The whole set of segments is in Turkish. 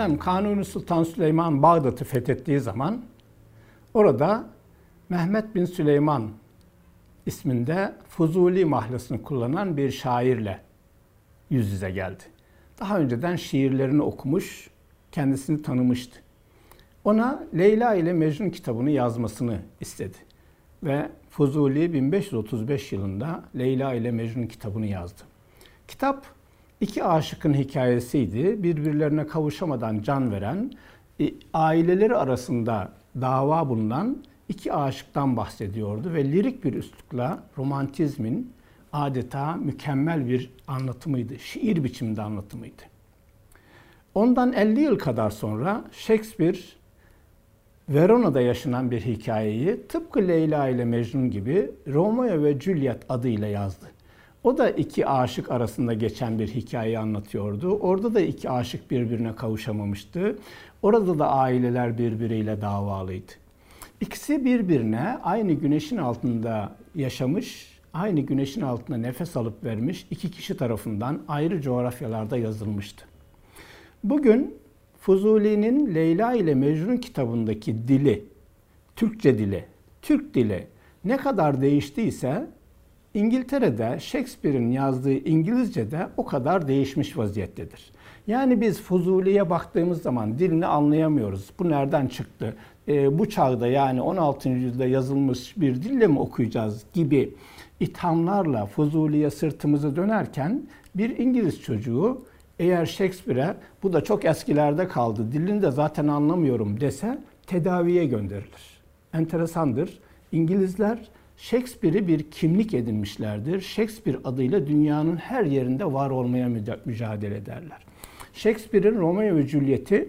Efendim Kanuni Sultan Süleyman Bağdat'ı fethettiği zaman orada Mehmet bin Süleyman isminde Fuzuli mahlasını kullanan bir şairle yüz yüze geldi. Daha önceden şiirlerini okumuş, kendisini tanımıştı. Ona Leyla ile Mecnun kitabını yazmasını istedi. Ve Fuzuli 1535 yılında Leyla ile Mecnun kitabını yazdı. Kitap iki aşıkın hikayesiydi. Birbirlerine kavuşamadan can veren, e, aileleri arasında dava bulunan iki aşıktan bahsediyordu ve lirik bir üslupla romantizmin adeta mükemmel bir anlatımıydı. Şiir biçiminde anlatımıydı. Ondan 50 yıl kadar sonra Shakespeare Verona'da yaşanan bir hikayeyi tıpkı Leyla ile Mecnun gibi Romeo ve Juliet adıyla yazdı. O da iki aşık arasında geçen bir hikayeyi anlatıyordu. Orada da iki aşık birbirine kavuşamamıştı. Orada da aileler birbiriyle davalıydı. İkisi birbirine aynı güneşin altında yaşamış, aynı güneşin altında nefes alıp vermiş iki kişi tarafından ayrı coğrafyalarda yazılmıştı. Bugün Fuzuli'nin Leyla ile Mecnun kitabındaki dili, Türkçe dili, Türk dili ne kadar değiştiyse İngiltere'de Shakespeare'in yazdığı İngilizce de o kadar değişmiş vaziyettedir. Yani biz Fuzuli'ye baktığımız zaman dilini anlayamıyoruz. Bu nereden çıktı? E, bu çağda yani 16. yüzyılda yazılmış bir dille mi okuyacağız gibi ithamlarla Fuzuli'ye sırtımızı dönerken bir İngiliz çocuğu eğer Shakespeare'e bu da çok eskilerde kaldı, dilini de zaten anlamıyorum dese tedaviye gönderilir. Enteresandır. İngilizler Shakespeare'i bir kimlik edinmişlerdir. Shakespeare adıyla dünyanın her yerinde var olmaya mücadele ederler. Shakespeare'in Romeo ve Juliet'i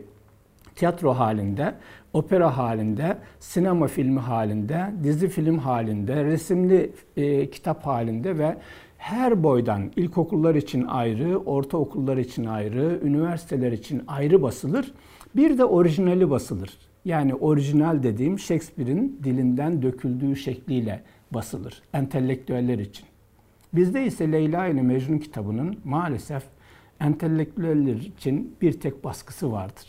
tiyatro halinde, opera halinde, sinema filmi halinde, dizi film halinde, resimli e, kitap halinde ve her boydan ilkokullar için ayrı, ortaokullar için ayrı, üniversiteler için ayrı basılır. Bir de orijinali basılır. Yani orijinal dediğim Shakespeare'in dilinden döküldüğü şekliyle basılır entelektüeller için. Bizde ise Leyla ile Mecnun kitabının maalesef entelektüeller için bir tek baskısı vardır.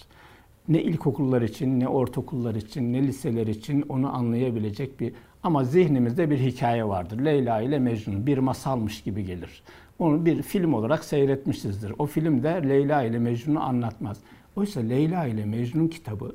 Ne ilkokullar için, ne ortaokullar için, ne liseler için onu anlayabilecek bir ama zihnimizde bir hikaye vardır. Leyla ile Mecnun bir masalmış gibi gelir. Onu bir film olarak seyretmişizdir. O film de Leyla ile Mecnun'u anlatmaz. Oysa Leyla ile Mecnun kitabı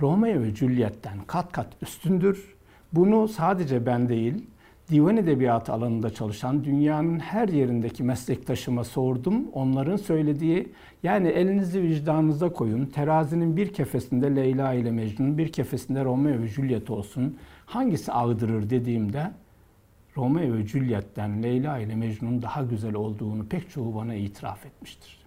Romeo ve Juliet'ten kat kat üstündür. Bunu sadece ben değil, divan edebiyatı alanında çalışan dünyanın her yerindeki meslektaşıma sordum. Onların söylediği yani elinizi vicdanınıza koyun. Terazinin bir kefesinde Leyla ile Mecnun, bir kefesinde Romeo ve Juliet olsun. Hangisi ağdırır dediğimde Romeo ve Juliet'ten Leyla ile Mecnun daha güzel olduğunu pek çoğu bana itiraf etmiştir.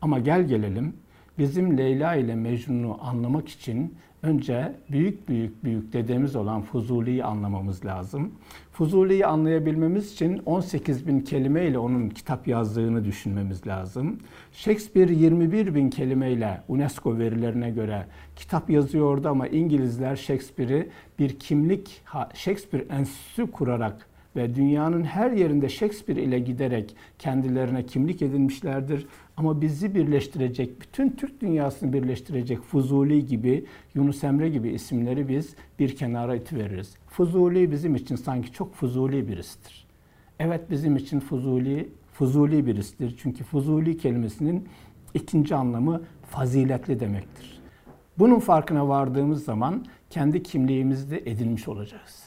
Ama gel gelelim bizim Leyla ile Mecnun'u anlamak için önce büyük büyük büyük dedemiz olan Fuzuli'yi anlamamız lazım. Fuzuli'yi anlayabilmemiz için 18 bin kelimeyle onun kitap yazdığını düşünmemiz lazım. Shakespeare 21 bin kelimeyle UNESCO verilerine göre kitap yazıyordu ama İngilizler Shakespeare'i bir kimlik, Shakespeare Enstitüsü kurarak ve dünyanın her yerinde Shakespeare ile giderek kendilerine kimlik edinmişlerdir. Ama bizi birleştirecek, bütün Türk dünyasını birleştirecek Fuzuli gibi, Yunus Emre gibi isimleri biz bir kenara itiveririz. Fuzuli bizim için sanki çok fuzuli birisidir. Evet bizim için Fuzuli, Fuzuli birisidir. Çünkü Fuzuli kelimesinin ikinci anlamı faziletli demektir. Bunun farkına vardığımız zaman kendi kimliğimizi de edinmiş olacağız.